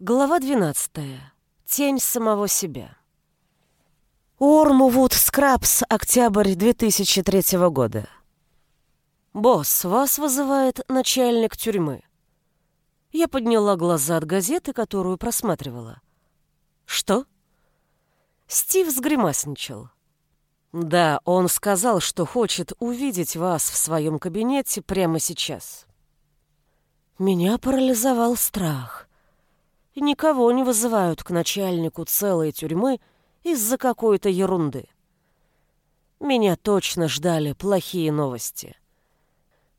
Глава 12. Тень самого себя. Ормувуд Скрабс, октябрь 2003 года. «Босс, вас вызывает начальник тюрьмы». Я подняла глаза от газеты, которую просматривала. «Что?» Стив сгримасничал. «Да, он сказал, что хочет увидеть вас в своем кабинете прямо сейчас». Меня парализовал страх никого не вызывают к начальнику целой тюрьмы из-за какой-то ерунды. Меня точно ждали плохие новости.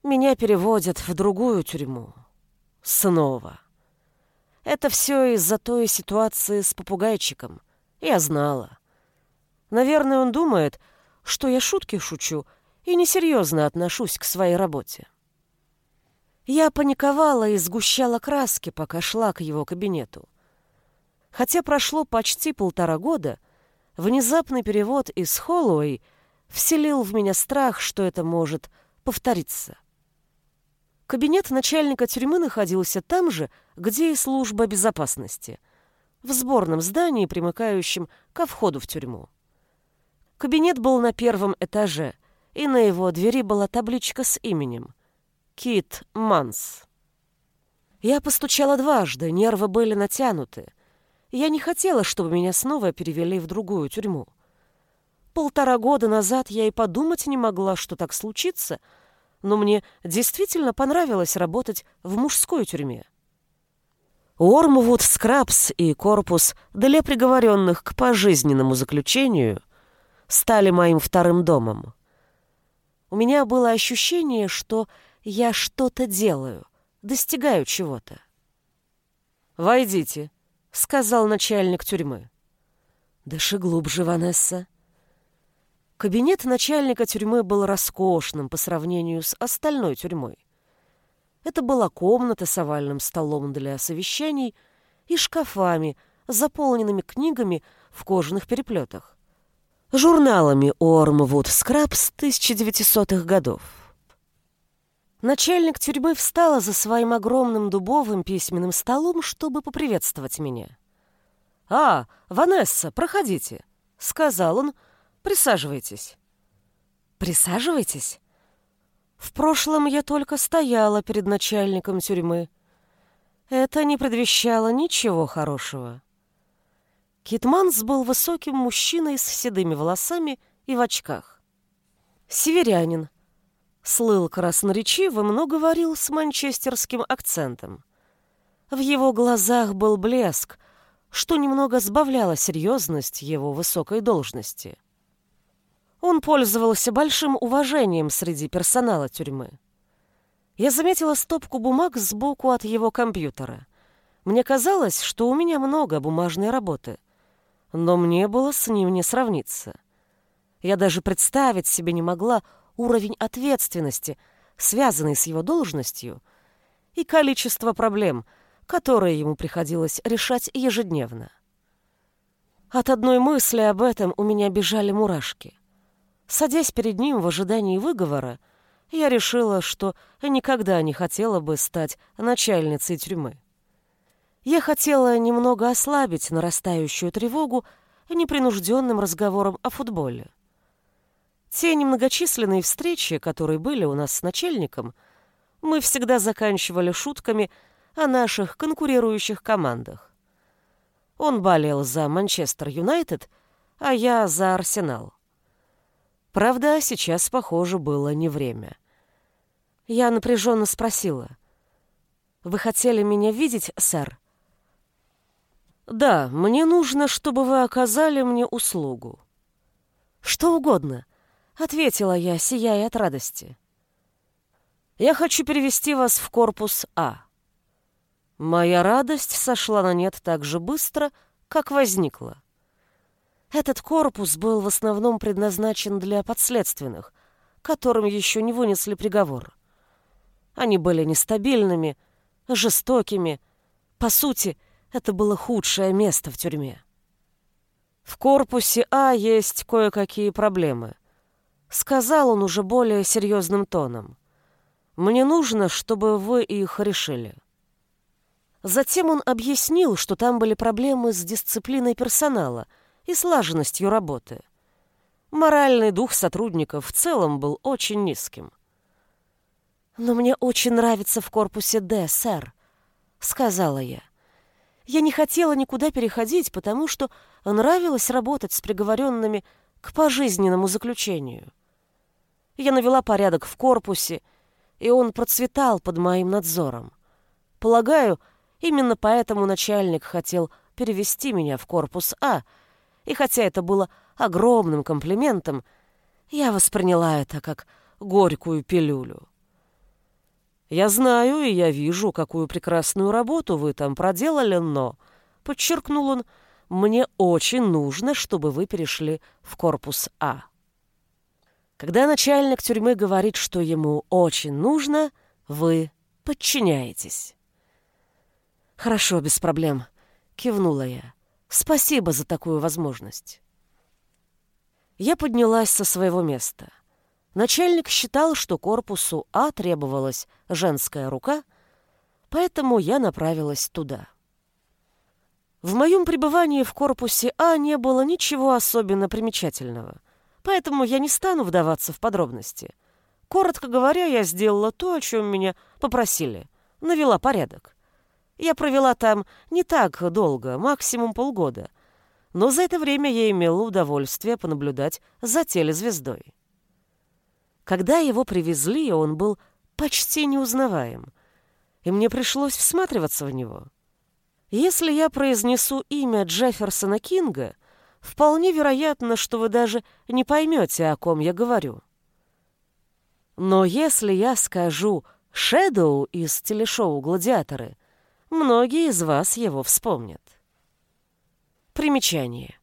Меня переводят в другую тюрьму. Снова. Это все из-за той ситуации с попугайчиком. Я знала. Наверное, он думает, что я шутки шучу и несерьезно отношусь к своей работе. Я паниковала и сгущала краски, пока шла к его кабинету. Хотя прошло почти полтора года, внезапный перевод из Холлоуэй вселил в меня страх, что это может повториться. Кабинет начальника тюрьмы находился там же, где и служба безопасности, в сборном здании, примыкающем ко входу в тюрьму. Кабинет был на первом этаже, и на его двери была табличка с именем — Кит Манс. Я постучала дважды, нервы были натянуты. Я не хотела, чтобы меня снова перевели в другую тюрьму. Полтора года назад я и подумать не могла, что так случится, но мне действительно понравилось работать в мужской тюрьме. Уормвуд Скрабс и корпус для приговоренных к пожизненному заключению стали моим вторым домом. У меня было ощущение, что я что-то делаю, достигаю чего-то. «Войдите», — сказал начальник тюрьмы. «Дыши глубже, Ванесса». Кабинет начальника тюрьмы был роскошным по сравнению с остальной тюрьмой. Это была комната с овальным столом для совещаний и шкафами, заполненными книгами в кожаных переплетах. Журналами Ормвуд Скрабс 1900-х годов. Начальник тюрьмы встала за своим огромным дубовым письменным столом, чтобы поприветствовать меня. «А, Ванесса, проходите», — сказал он, — «присаживайтесь». «Присаживайтесь?» В прошлом я только стояла перед начальником тюрьмы. Это не предвещало ничего хорошего. Китманс был высоким мужчиной с седыми волосами и в очках. Северянин, слыл красноречивым, но говорил с манчестерским акцентом. В его глазах был блеск, что немного сбавляло серьезность его высокой должности. Он пользовался большим уважением среди персонала тюрьмы. Я заметила стопку бумаг сбоку от его компьютера. Мне казалось, что у меня много бумажной работы, но мне было с ним не сравниться. Я даже представить себе не могла уровень ответственности, связанный с его должностью, и количество проблем, которые ему приходилось решать ежедневно. От одной мысли об этом у меня бежали мурашки. Садясь перед ним в ожидании выговора, я решила, что никогда не хотела бы стать начальницей тюрьмы. Я хотела немного ослабить нарастающую тревогу непринужденным разговором о футболе. Те немногочисленные встречи, которые были у нас с начальником, мы всегда заканчивали шутками о наших конкурирующих командах. Он болел за Манчестер Юнайтед, а я за Арсенал. Правда, сейчас, похоже, было не время. Я напряженно спросила. «Вы хотели меня видеть, сэр?» «Да, мне нужно, чтобы вы оказали мне услугу». «Что угодно. Ответила я, сияя от радости. Я хочу перевести вас в корпус А. Моя радость сошла на нет так же быстро, как возникла. Этот корпус был в основном предназначен для подследственных, которым еще не вынесли приговор. Они были нестабильными, жестокими. По сути, это было худшее место в тюрьме. В корпусе А есть кое-какие проблемы. Сказал он уже более серьезным тоном. «Мне нужно, чтобы вы их решили». Затем он объяснил, что там были проблемы с дисциплиной персонала и слаженностью работы. Моральный дух сотрудников в целом был очень низким. «Но мне очень нравится в корпусе «Д», сэр», — сказала я. Я не хотела никуда переходить, потому что нравилось работать с приговоренными к пожизненному заключению. Я навела порядок в корпусе, и он процветал под моим надзором. Полагаю, именно поэтому начальник хотел перевести меня в корпус А, и хотя это было огромным комплиментом, я восприняла это как горькую пилюлю. Я знаю и я вижу, какую прекрасную работу вы там проделали, но, подчеркнул он, мне очень нужно, чтобы вы перешли в корпус А. Когда начальник тюрьмы говорит, что ему очень нужно, вы подчиняетесь. Хорошо, без проблем, кивнула я. Спасибо за такую возможность. Я поднялась со своего места. Начальник считал, что корпусу А требовалась женская рука, поэтому я направилась туда. В моем пребывании в корпусе А не было ничего особенно примечательного, поэтому я не стану вдаваться в подробности. Коротко говоря, я сделала то, о чем меня попросили, навела порядок. Я провела там не так долго, максимум полгода, но за это время я имела удовольствие понаблюдать за телезвездой. Когда его привезли, он был почти неузнаваем, и мне пришлось всматриваться в него. Если я произнесу имя Джефферсона Кинга, вполне вероятно, что вы даже не поймете, о ком я говорю. Но если я скажу «Шэдоу» из телешоу «Гладиаторы», многие из вас его вспомнят. Примечание.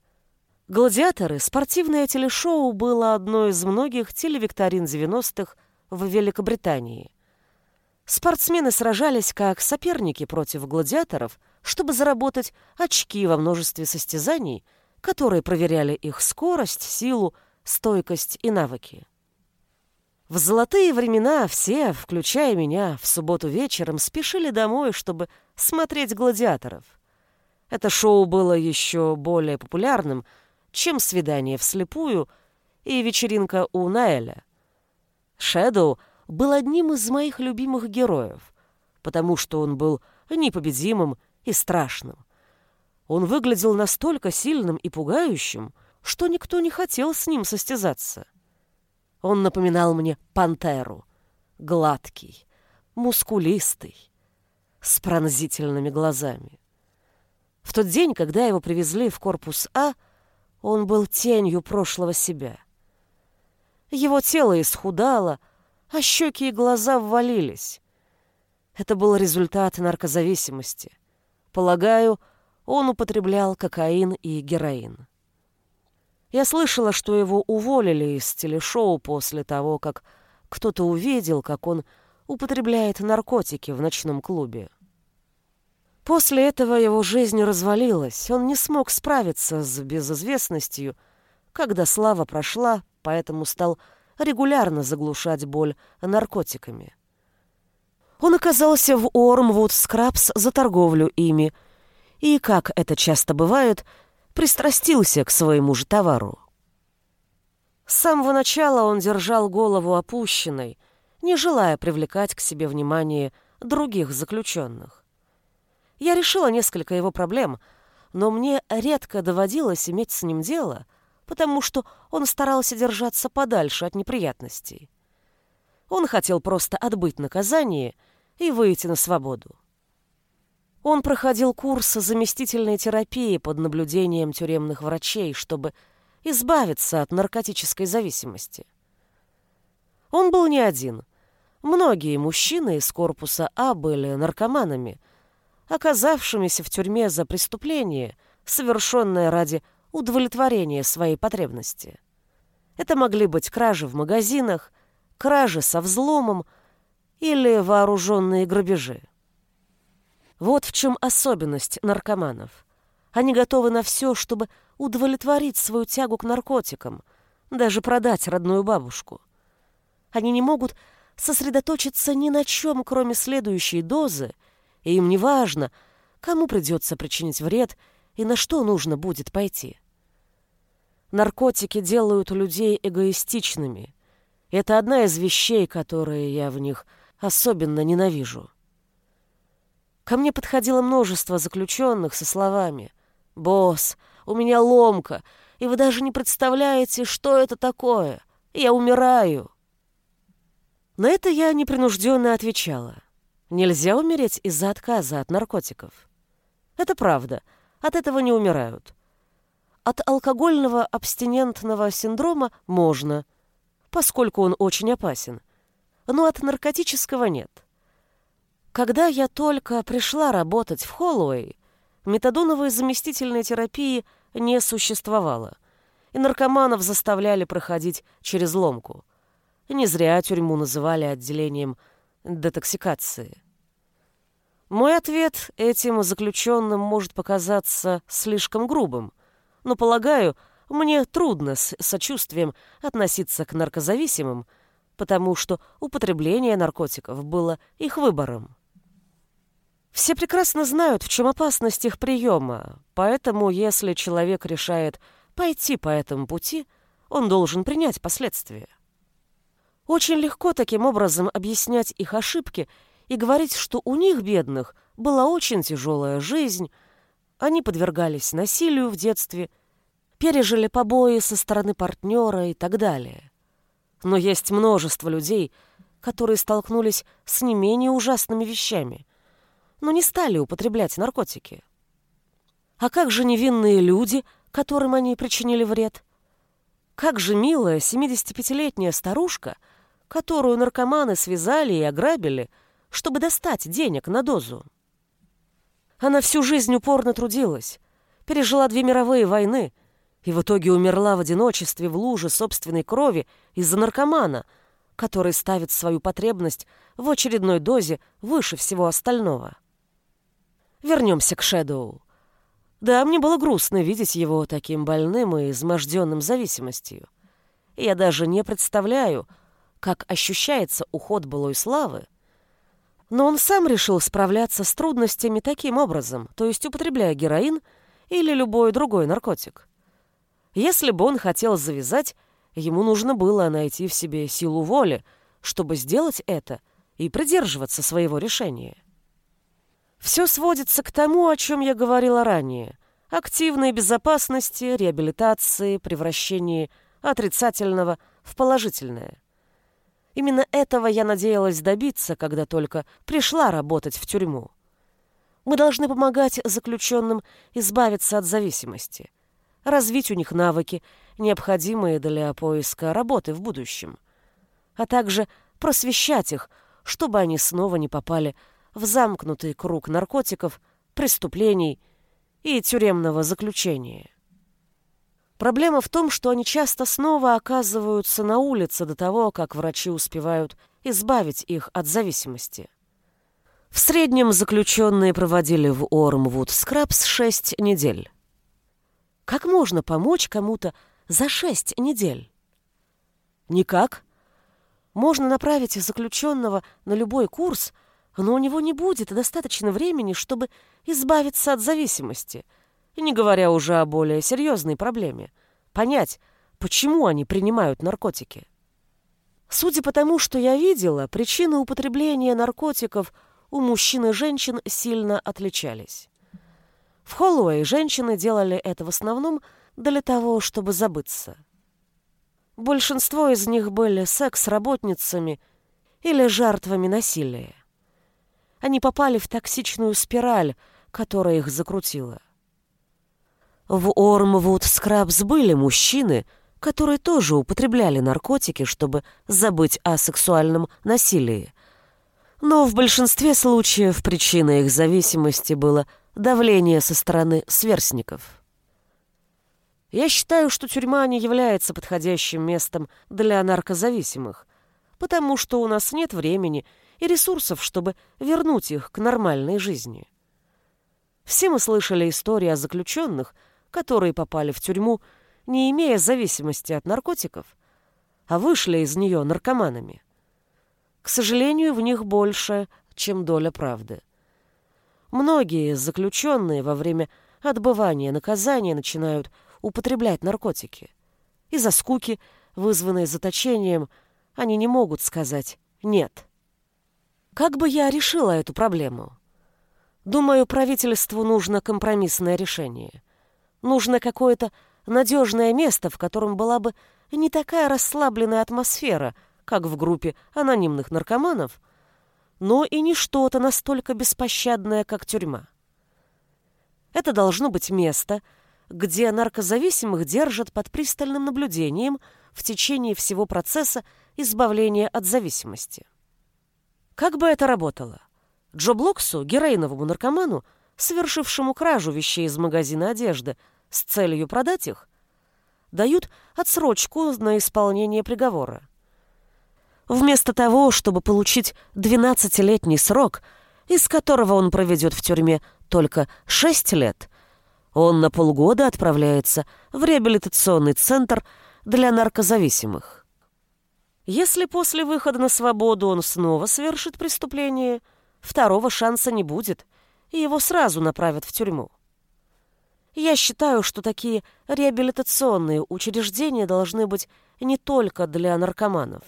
«Гладиаторы» — спортивное телешоу было одной из многих телевикторин 90-х в Великобритании. Спортсмены сражались как соперники против гладиаторов, чтобы заработать очки во множестве состязаний, которые проверяли их скорость, силу, стойкость и навыки. В золотые времена все, включая меня, в субботу вечером спешили домой, чтобы смотреть «Гладиаторов». Это шоу было еще более популярным — чем свидание вслепую и вечеринка у Наэля. Шэдоу был одним из моих любимых героев, потому что он был непобедимым и страшным. Он выглядел настолько сильным и пугающим, что никто не хотел с ним состязаться. Он напоминал мне пантеру, гладкий, мускулистый, с пронзительными глазами. В тот день, когда его привезли в корпус А, он был тенью прошлого себя. Его тело исхудало, а щеки и глаза ввалились. Это был результат наркозависимости. Полагаю, он употреблял кокаин и героин. Я слышала, что его уволили из телешоу после того, как кто-то увидел, как он употребляет наркотики в ночном клубе. После этого его жизнь развалилась, он не смог справиться с безызвестностью, когда слава прошла, поэтому стал регулярно заглушать боль наркотиками. Он оказался в Ормвуд Скрабс за торговлю ими и, как это часто бывает, пристрастился к своему же товару. С самого начала он держал голову опущенной, не желая привлекать к себе внимание других заключенных. Я решила несколько его проблем, но мне редко доводилось иметь с ним дело, потому что он старался держаться подальше от неприятностей. Он хотел просто отбыть наказание и выйти на свободу. Он проходил курс заместительной терапии под наблюдением тюремных врачей, чтобы избавиться от наркотической зависимости. Он был не один. Многие мужчины из корпуса А были наркоманами – оказавшимися в тюрьме за преступление, совершенное ради удовлетворения своей потребности. Это могли быть кражи в магазинах, кражи со взломом или вооруженные грабежи. Вот в чем особенность наркоманов. Они готовы на все, чтобы удовлетворить свою тягу к наркотикам, даже продать родную бабушку. Они не могут сосредоточиться ни на чем, кроме следующей дозы, и им не важно, кому придется причинить вред и на что нужно будет пойти. Наркотики делают людей эгоистичными. Это одна из вещей, которые я в них особенно ненавижу. Ко мне подходило множество заключенных со словами «Босс, у меня ломка, и вы даже не представляете, что это такое. Я умираю». На это я непринужденно отвечала. Нельзя умереть из-за отказа от наркотиков. Это правда, от этого не умирают. От алкогольного абстинентного синдрома можно, поскольку он очень опасен, но от наркотического нет. Когда я только пришла работать в Холлоуэй, метадоновой заместительной терапии не существовало, и наркоманов заставляли проходить через ломку. Не зря тюрьму называли отделением детоксикации. Мой ответ этим заключенным может показаться слишком грубым, но, полагаю, мне трудно с сочувствием относиться к наркозависимым, потому что употребление наркотиков было их выбором. Все прекрасно знают, в чем опасность их приема, поэтому если человек решает пойти по этому пути, он должен принять последствия. Очень легко таким образом объяснять их ошибки и говорить, что у них, бедных, была очень тяжелая жизнь, они подвергались насилию в детстве, пережили побои со стороны партнера и так далее. Но есть множество людей, которые столкнулись с не менее ужасными вещами, но не стали употреблять наркотики. А как же невинные люди, которым они причинили вред? Как же милая 75-летняя старушка, которую наркоманы связали и ограбили, чтобы достать денег на дозу? Она всю жизнь упорно трудилась, пережила две мировые войны и в итоге умерла в одиночестве в луже собственной крови из-за наркомана, который ставит свою потребность в очередной дозе выше всего остального. Вернемся к Шэдоу. Да, мне было грустно видеть его таким больным и изможденным зависимостью. Я даже не представляю, как ощущается уход былой славы, но он сам решил справляться с трудностями таким образом, то есть употребляя героин или любой другой наркотик. Если бы он хотел завязать, ему нужно было найти в себе силу воли, чтобы сделать это и придерживаться своего решения. Все сводится к тому, о чем я говорила ранее. Активной безопасности, реабилитации, превращении отрицательного в положительное. Именно этого я надеялась добиться, когда только пришла работать в тюрьму. Мы должны помогать заключенным избавиться от зависимости, развить у них навыки, необходимые для поиска работы в будущем, а также просвещать их, чтобы они снова не попали в замкнутый круг наркотиков, преступлений и тюремного заключения. Проблема в том, что они часто снова оказываются на улице до того, как врачи успевают избавить их от зависимости. В среднем заключенные проводили в Ормвуд Скрабс 6 недель. Как можно помочь кому-то за 6 недель? Никак. Можно направить заключенного на любой курс, но у него не будет достаточно времени, чтобы избавиться от зависимости – не говоря уже о более серьезной проблеме – понять, почему они принимают наркотики. Судя по тому, что я видела, причины употребления наркотиков у мужчин и женщин сильно отличались. В Холлоуэй женщины делали это в основном для того, чтобы забыться. Большинство из них были секс-работницами или жертвами насилия. Они попали в токсичную спираль, которая их закрутила. В Ормвуд Скрабс были мужчины, которые тоже употребляли наркотики, чтобы забыть о сексуальном насилии. Но в большинстве случаев причиной их зависимости было давление со стороны сверстников. Я считаю, что тюрьма не является подходящим местом для наркозависимых, потому что у нас нет времени и ресурсов, чтобы вернуть их к нормальной жизни. Все мы слышали истории о заключенных, которые попали в тюрьму, не имея зависимости от наркотиков, а вышли из нее наркоманами. К сожалению, в них больше, чем доля правды. Многие заключенные во время отбывания наказания начинают употреблять наркотики. Из-за скуки, вызванной заточением, они не могут сказать «нет». Как бы я решила эту проблему? Думаю, правительству нужно компромиссное решение. Нужно какое-то надежное место, в котором была бы не такая расслабленная атмосфера, как в группе анонимных наркоманов, но и не что-то настолько беспощадное, как тюрьма. Это должно быть место, где наркозависимых держат под пристальным наблюдением в течение всего процесса избавления от зависимости. Как бы это работало? Джо Блоксу, героиновому наркоману, совершившему кражу вещей из магазина одежды с целью продать их, дают отсрочку на исполнение приговора. Вместо того, чтобы получить 12-летний срок, из которого он проведет в тюрьме только 6 лет, он на полгода отправляется в реабилитационный центр для наркозависимых. Если после выхода на свободу он снова совершит преступление, второго шанса не будет, и его сразу направят в тюрьму. Я считаю, что такие реабилитационные учреждения должны быть не только для наркоманов.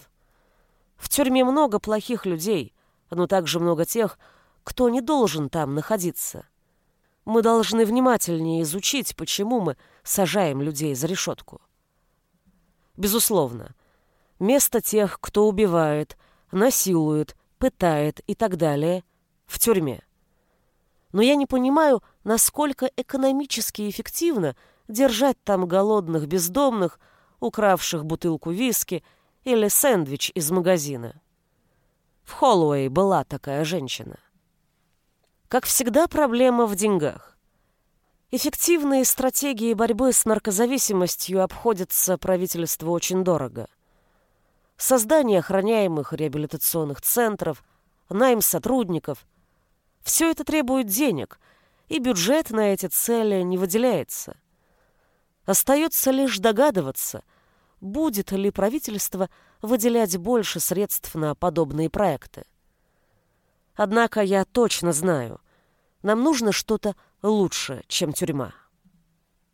В тюрьме много плохих людей, но также много тех, кто не должен там находиться. Мы должны внимательнее изучить, почему мы сажаем людей за решетку. Безусловно, место тех, кто убивает, насилует, пытает и так далее, в тюрьме но я не понимаю, насколько экономически эффективно держать там голодных бездомных, укравших бутылку виски или сэндвич из магазина. В Холлоуэй была такая женщина. Как всегда, проблема в деньгах. Эффективные стратегии борьбы с наркозависимостью обходятся правительству очень дорого. Создание охраняемых реабилитационных центров, найм сотрудников – все это требует денег, и бюджет на эти цели не выделяется. Остается лишь догадываться, будет ли правительство выделять больше средств на подобные проекты. Однако я точно знаю, нам нужно что-то лучше, чем тюрьма.